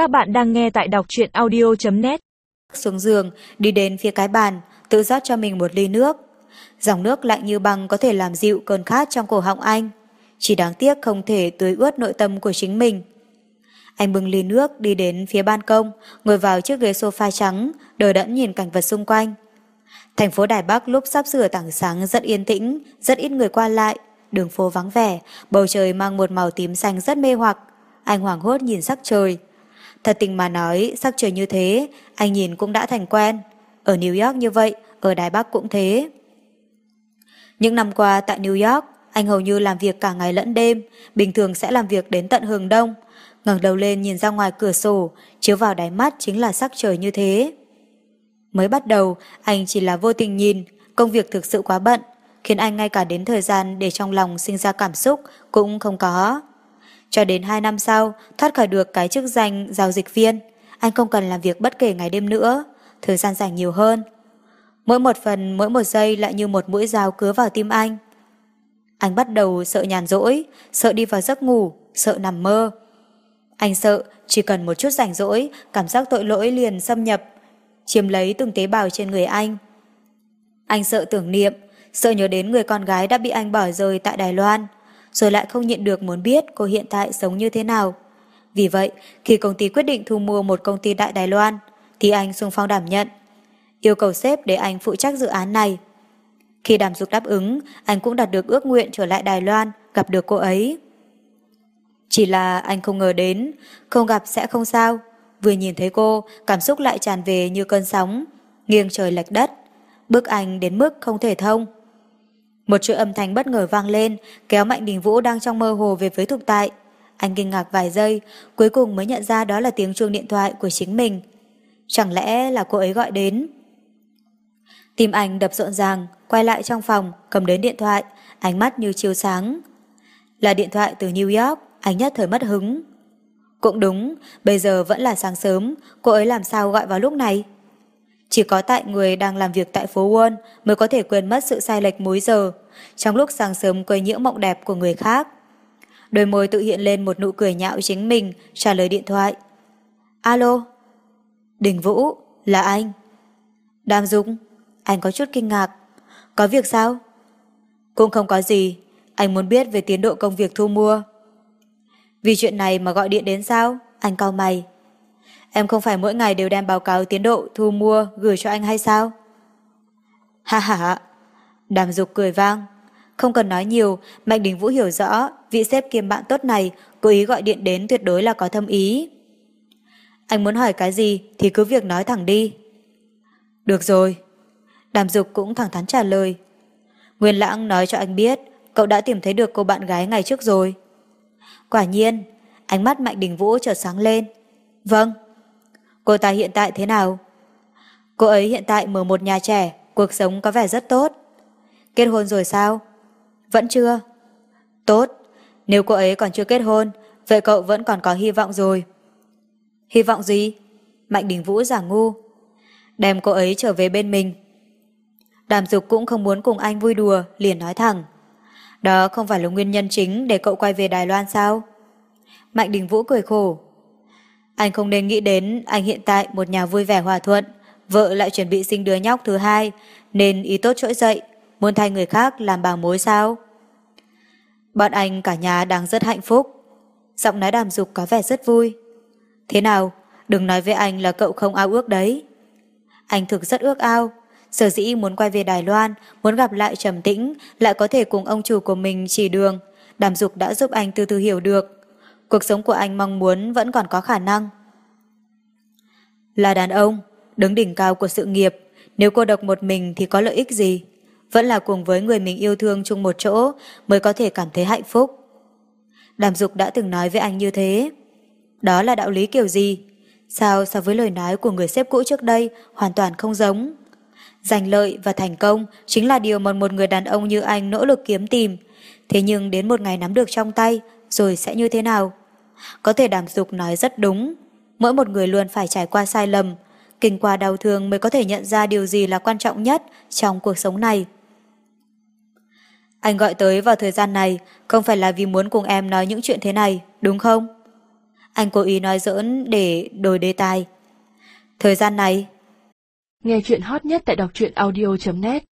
Các bạn đang nghe tại đọc truyện audio.net Xuống giường, đi đến phía cái bàn, tự rót cho mình một ly nước. Dòng nước lạnh như băng có thể làm dịu cơn khát trong cổ họng anh. Chỉ đáng tiếc không thể tưới ướt nội tâm của chính mình. Anh bưng ly nước đi đến phía ban công, ngồi vào chiếc ghế sofa trắng, đờ đẫn nhìn cảnh vật xung quanh. Thành phố Đài Bắc lúc sắp sửa tảng sáng rất yên tĩnh, rất ít người qua lại, đường phố vắng vẻ, bầu trời mang một màu tím xanh rất mê hoặc. Anh hoảng hốt nhìn sắc trời. Thật tình mà nói, sắc trời như thế, anh nhìn cũng đã thành quen. Ở New York như vậy, ở Đài Bắc cũng thế. Những năm qua tại New York, anh hầu như làm việc cả ngày lẫn đêm, bình thường sẽ làm việc đến tận hừng đông. ngẩng đầu lên nhìn ra ngoài cửa sổ, chiếu vào đáy mắt chính là sắc trời như thế. Mới bắt đầu, anh chỉ là vô tình nhìn, công việc thực sự quá bận, khiến anh ngay cả đến thời gian để trong lòng sinh ra cảm xúc cũng không có. Cho đến 2 năm sau, thoát khỏi được cái chức danh giao dịch viên, anh không cần làm việc bất kể ngày đêm nữa, thời gian rảnh nhiều hơn. Mỗi một phần, mỗi một giây lại như một mũi dao cứa vào tim anh. Anh bắt đầu sợ nhàn rỗi, sợ đi vào giấc ngủ, sợ nằm mơ. Anh sợ chỉ cần một chút rảnh rỗi, cảm giác tội lỗi liền xâm nhập, chiếm lấy từng tế bào trên người anh. Anh sợ tưởng niệm, sợ nhớ đến người con gái đã bị anh bỏ rơi tại Đài Loan, rồi lại không nhịn được muốn biết cô hiện tại sống như thế nào. Vì vậy, khi công ty quyết định thu mua một công ty tại Đài Loan, thì anh xung phong đảm nhận, yêu cầu sếp để anh phụ trách dự án này. Khi đàm dục đáp ứng, anh cũng đạt được ước nguyện trở lại Đài Loan, gặp được cô ấy. Chỉ là anh không ngờ đến, không gặp sẽ không sao. Vừa nhìn thấy cô, cảm xúc lại tràn về như cơn sóng, nghiêng trời lệch đất, bước anh đến mức không thể thông. Một chuỗi âm thanh bất ngờ vang lên, kéo Mạnh Đình Vũ đang trong mơ hồ về với thực tại. Anh kinh ngạc vài giây, cuối cùng mới nhận ra đó là tiếng chuông điện thoại của chính mình. Chẳng lẽ là cô ấy gọi đến? Tim anh đập rộn ràng, quay lại trong phòng, cầm đến điện thoại, ánh mắt như chiếu sáng. Là điện thoại từ New York, anh nhất thời mất hứng. Cũng đúng, bây giờ vẫn là sáng sớm, cô ấy làm sao gọi vào lúc này? Chỉ có tại người đang làm việc tại phố Won mới có thể quên mất sự sai lệch múi giờ, trong lúc sáng sớm quấy nhiễu mộng đẹp của người khác. Đôi môi tự hiện lên một nụ cười nhạo chính mình, trả lời điện thoại. Alo? Đình Vũ, là anh. Đàm Dung, anh có chút kinh ngạc. Có việc sao? Cũng không có gì, anh muốn biết về tiến độ công việc thu mua. Vì chuyện này mà gọi điện đến sao? Anh cau mày. Em không phải mỗi ngày đều đem báo cáo tiến độ thu mua gửi cho anh hay sao? Ha ha ha. Đàm dục cười vang. Không cần nói nhiều, Mạnh Đình Vũ hiểu rõ vị sếp kiêm bạn tốt này cố ý gọi điện đến tuyệt đối là có thâm ý. Anh muốn hỏi cái gì thì cứ việc nói thẳng đi. Được rồi. Đàm dục cũng thẳng thắn trả lời. Nguyên Lãng nói cho anh biết cậu đã tìm thấy được cô bạn gái ngày trước rồi. Quả nhiên, ánh mắt Mạnh Đình Vũ chợt sáng lên. Vâng. Cô ta hiện tại thế nào? Cô ấy hiện tại mở một nhà trẻ, cuộc sống có vẻ rất tốt. Kết hôn rồi sao? Vẫn chưa. Tốt, nếu cô ấy còn chưa kết hôn, vậy cậu vẫn còn có hy vọng rồi. Hy vọng gì? Mạnh Đình Vũ giả ngu. Đem cô ấy trở về bên mình. Đàm Dục cũng không muốn cùng anh vui đùa, liền nói thẳng. Đó không phải là nguyên nhân chính để cậu quay về Đài Loan sao? Mạnh Đình Vũ cười khổ. Anh không nên nghĩ đến anh hiện tại một nhà vui vẻ hòa thuận, vợ lại chuẩn bị sinh đứa nhóc thứ hai, nên ý tốt trỗi dậy, muốn thay người khác làm bà mối sao? Bọn anh cả nhà đang rất hạnh phúc. Giọng nói đàm dục có vẻ rất vui. Thế nào, đừng nói với anh là cậu không ao ước đấy. Anh thực rất ước ao, sở dĩ muốn quay về Đài Loan, muốn gặp lại trầm tĩnh, lại có thể cùng ông chủ của mình chỉ đường. Đàm dục đã giúp anh từ từ hiểu được. Cuộc sống của anh mong muốn vẫn còn có khả năng. Là đàn ông, đứng đỉnh cao của sự nghiệp, nếu cô độc một mình thì có lợi ích gì? Vẫn là cùng với người mình yêu thương chung một chỗ mới có thể cảm thấy hạnh phúc. Đàm Dục đã từng nói với anh như thế. Đó là đạo lý kiểu gì? Sao so với lời nói của người sếp cũ trước đây hoàn toàn không giống? Giành lợi và thành công chính là điều mà một người đàn ông như anh nỗ lực kiếm tìm. Thế nhưng đến một ngày nắm được trong tay, rồi sẽ như thế nào? Có thể đàm dục nói rất đúng. Mỗi một người luôn phải trải qua sai lầm, kinh qua đau thương mới có thể nhận ra điều gì là quan trọng nhất trong cuộc sống này. Anh gọi tới vào thời gian này không phải là vì muốn cùng em nói những chuyện thế này, đúng không? Anh cố ý nói giỡn để đổi đề tài. Thời gian này... Nghe chuyện hot nhất tại đọc truyện audio.net